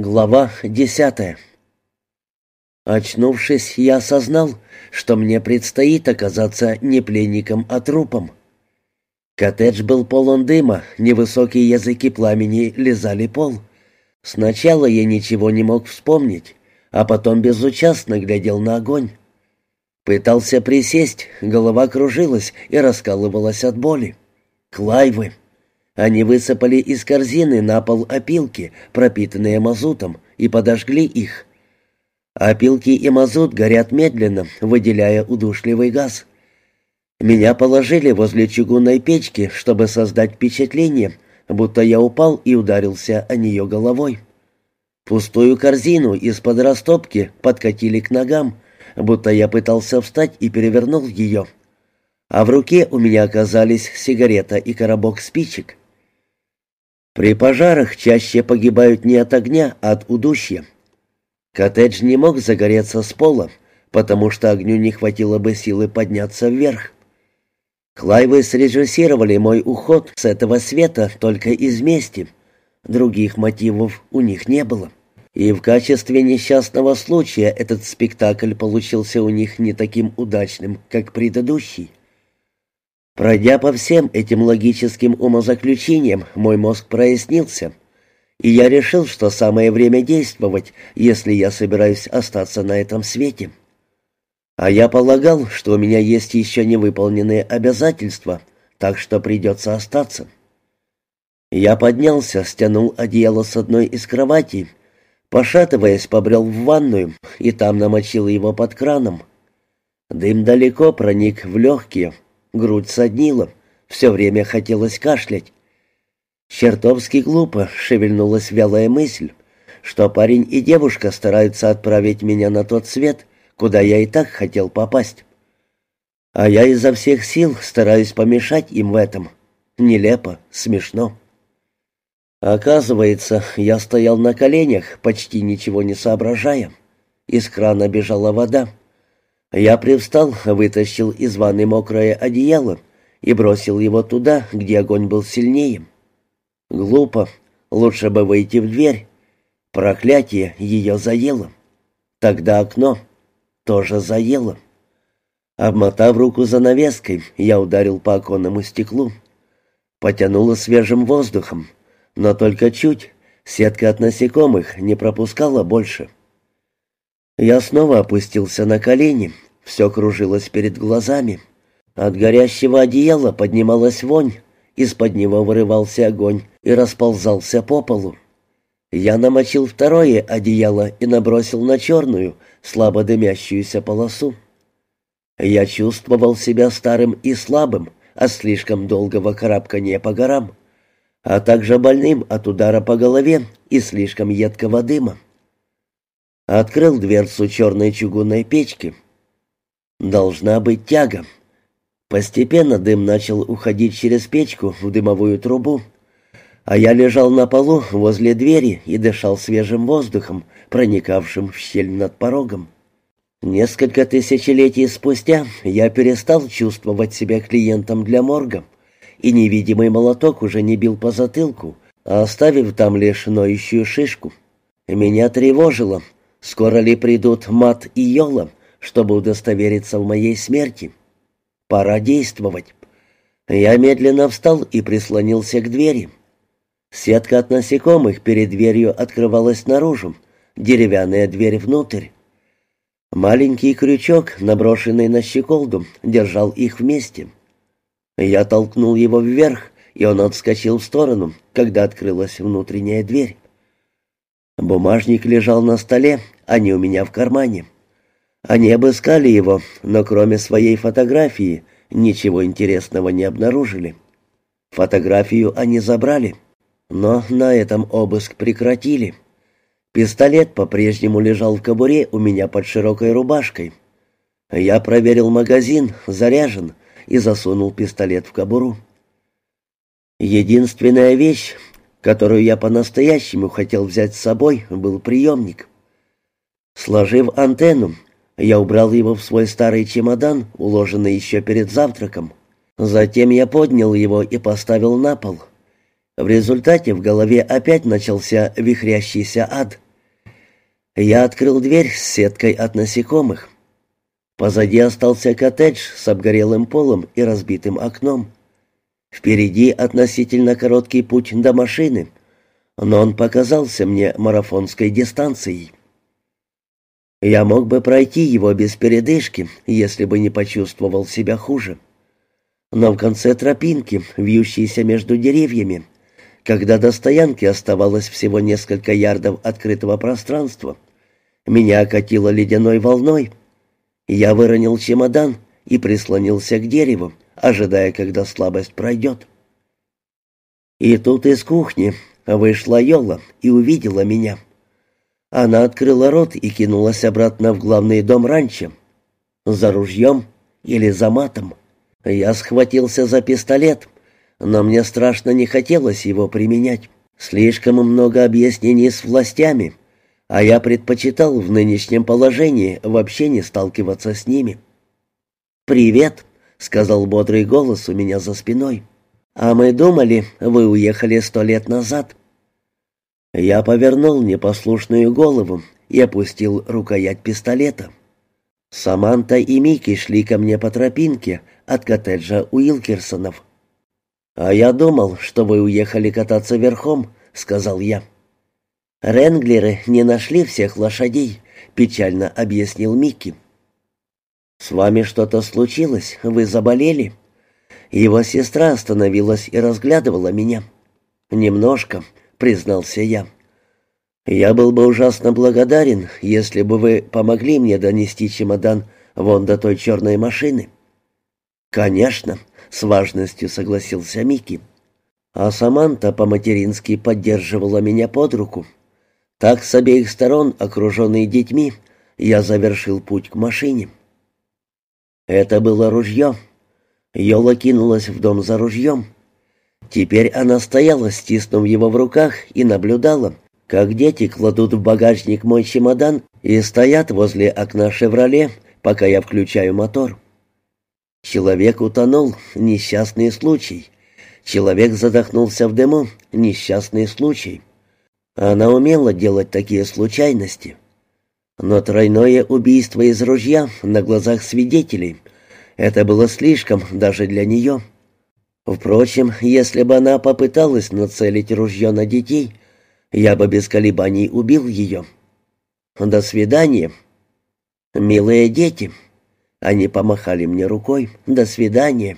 Глава десятая Очнувшись, я осознал, что мне предстоит оказаться не пленником, а трупом. Коттедж был полон дыма, невысокие языки пламени лизали пол. Сначала я ничего не мог вспомнить, а потом безучастно глядел на огонь. Пытался присесть, голова кружилась и раскалывалась от боли. Клайвы. Они высыпали из корзины на пол опилки, пропитанные мазутом, и подожгли их. Опилки и мазут горят медленно, выделяя удушливый газ. Меня положили возле чугунной печки, чтобы создать впечатление, будто я упал и ударился о нее головой. Пустую корзину из-под растопки подкатили к ногам, будто я пытался встать и перевернул ее. А в руке у меня оказались сигарета и коробок спичек. При пожарах чаще погибают не от огня, а от удушья. Коттедж не мог загореться с пола, потому что огню не хватило бы силы подняться вверх. Клайвы срежиссировали мой уход с этого света только из мести. Других мотивов у них не было. И в качестве несчастного случая этот спектакль получился у них не таким удачным, как предыдущий. Пройдя по всем этим логическим умозаключениям, мой мозг прояснился, и я решил, что самое время действовать, если я собираюсь остаться на этом свете. А я полагал, что у меня есть еще невыполненные обязательства, так что придется остаться. Я поднялся, стянул одеяло с одной из кроватей, пошатываясь, побрел в ванную и там намочил его под краном. Дым далеко проник в легкие, грудь соднила, все время хотелось кашлять. Чертовски глупо шевельнулась вялая мысль, что парень и девушка стараются отправить меня на тот свет, куда я и так хотел попасть. А я изо всех сил стараюсь помешать им в этом. Нелепо, смешно. Оказывается, я стоял на коленях, почти ничего не соображая. Из крана бежала вода. Я привстал, вытащил из ванны мокрое одеяло и бросил его туда, где огонь был сильнее. Глупо. Лучше бы выйти в дверь. Проклятие ее заело. Тогда окно тоже заело. Обмотав руку занавеской, я ударил по оконному стеклу. Потянуло свежим воздухом, но только чуть. Сетка от насекомых не пропускала больше. Я снова опустился на колени. Все кружилось перед глазами. От горящего одеяла поднималась вонь. Из-под него вырывался огонь и расползался по полу. Я намочил второе одеяло и набросил на черную, слабо дымящуюся полосу. Я чувствовал себя старым и слабым от слишком долгого карабкания по горам, а также больным от удара по голове и слишком едкого дыма. Открыл дверцу черной чугунной печки. Должна быть тяга. Постепенно дым начал уходить через печку в дымовую трубу, а я лежал на полу возле двери и дышал свежим воздухом, проникавшим в щель над порогом. Несколько тысячелетий спустя я перестал чувствовать себя клиентом для морга, и невидимый молоток уже не бил по затылку, оставив там лишь ноющую шишку. Меня тревожило, Скоро ли придут Мат и Йола, чтобы удостовериться в моей смерти? Пора действовать. Я медленно встал и прислонился к двери. Сетка от насекомых перед дверью открывалась наружу, деревянная дверь внутрь. Маленький крючок, наброшенный на щеколду, держал их вместе. Я толкнул его вверх, и он отскочил в сторону, когда открылась внутренняя дверь. Бумажник лежал на столе, не у меня в кармане. Они обыскали его, но кроме своей фотографии ничего интересного не обнаружили. Фотографию они забрали, но на этом обыск прекратили. Пистолет по-прежнему лежал в кобуре у меня под широкой рубашкой. Я проверил магазин, заряжен, и засунул пистолет в кобуру. Единственная вещь, которую я по-настоящему хотел взять с собой, был приемник. Сложив антенну, я убрал его в свой старый чемодан, уложенный еще перед завтраком. Затем я поднял его и поставил на пол. В результате в голове опять начался вихрящийся ад. Я открыл дверь с сеткой от насекомых. Позади остался коттедж с обгорелым полом и разбитым окном. Впереди относительно короткий путь до машины, но он показался мне марафонской дистанцией. Я мог бы пройти его без передышки, если бы не почувствовал себя хуже. Но в конце тропинки, вьющейся между деревьями, когда до стоянки оставалось всего несколько ярдов открытого пространства, меня окатило ледяной волной. Я выронил чемодан и прислонился к дереву, ожидая, когда слабость пройдет. И тут из кухни вышла Йола и увидела меня. Она открыла рот и кинулась обратно в главный дом ранчо. За ружьем или за матом. Я схватился за пистолет, но мне страшно не хотелось его применять. Слишком много объяснений с властями, а я предпочитал в нынешнем положении вообще не сталкиваться с ними. «Привет», — сказал бодрый голос у меня за спиной. «А мы думали, вы уехали сто лет назад». Я повернул непослушную голову и опустил рукоять пистолета. Саманта и Микки шли ко мне по тропинке от коттеджа Уилкерсонов. «А я думал, что вы уехали кататься верхом», — сказал я. «Ренглеры не нашли всех лошадей», — печально объяснил Микки. «С вами что-то случилось? Вы заболели?» Его сестра остановилась и разглядывала меня. «Немножко», — признался я. «Я был бы ужасно благодарен, если бы вы помогли мне донести чемодан вон до той черной машины». «Конечно», — с важностью согласился Микки. А Саманта по-матерински поддерживала меня под руку. Так с обеих сторон, окруженный детьми, я завершил путь к машине. Это было ружье. Йола кинулась в дом за ружьем. Теперь она стояла, стиснув его в руках, и наблюдала, как дети кладут в багажник мой чемодан и стоят возле окна «Шевроле», пока я включаю мотор. Человек утонул, несчастный случай. Человек задохнулся в дыму, несчастный случай. Она умела делать такие случайности. Но тройное убийство из ружья на глазах свидетелей — это было слишком даже для нее. Впрочем, если бы она попыталась нацелить ружье на детей, я бы без колебаний убил ее. До свидания. Милые дети. Они помахали мне рукой. До свидания.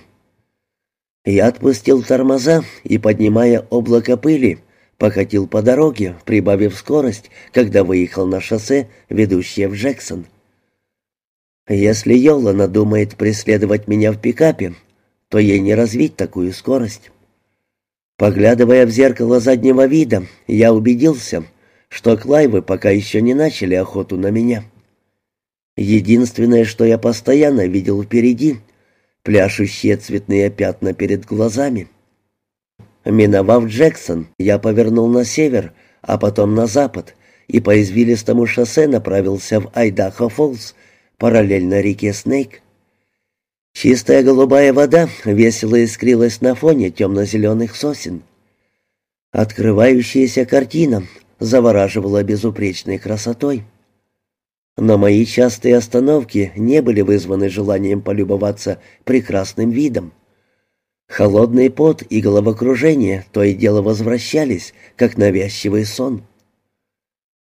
Я отпустил тормоза и, поднимая облако пыли, покатил по дороге, прибавив скорость, когда выехал на шоссе, ведущее в Джексон. Если Йола надумает преследовать меня в пикапе, то ей не развить такую скорость. Поглядывая в зеркало заднего вида, я убедился, что Клайвы пока еще не начали охоту на меня. Единственное, что я постоянно видел впереди — пляшущие цветные пятна перед глазами. Миновав Джексон, я повернул на север, а потом на запад, и по извилистому шоссе направился в Айдахо-Фоллс, параллельно реке Снейк. Чистая голубая вода весело искрилась на фоне темно-зеленых сосен. Открывающаяся картина завораживала безупречной красотой. Но мои частые остановки не были вызваны желанием полюбоваться прекрасным видом. Холодный пот и головокружение то и дело возвращались, как навязчивый сон.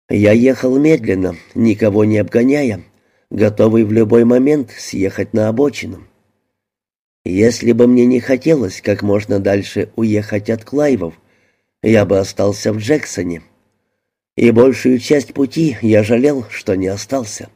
Я ехал медленно, никого не обгоняя, готовый в любой момент съехать на обочину. Если бы мне не хотелось как можно дальше уехать от Клайвов, я бы остался в Джексоне. И большую часть пути я жалел, что не остался.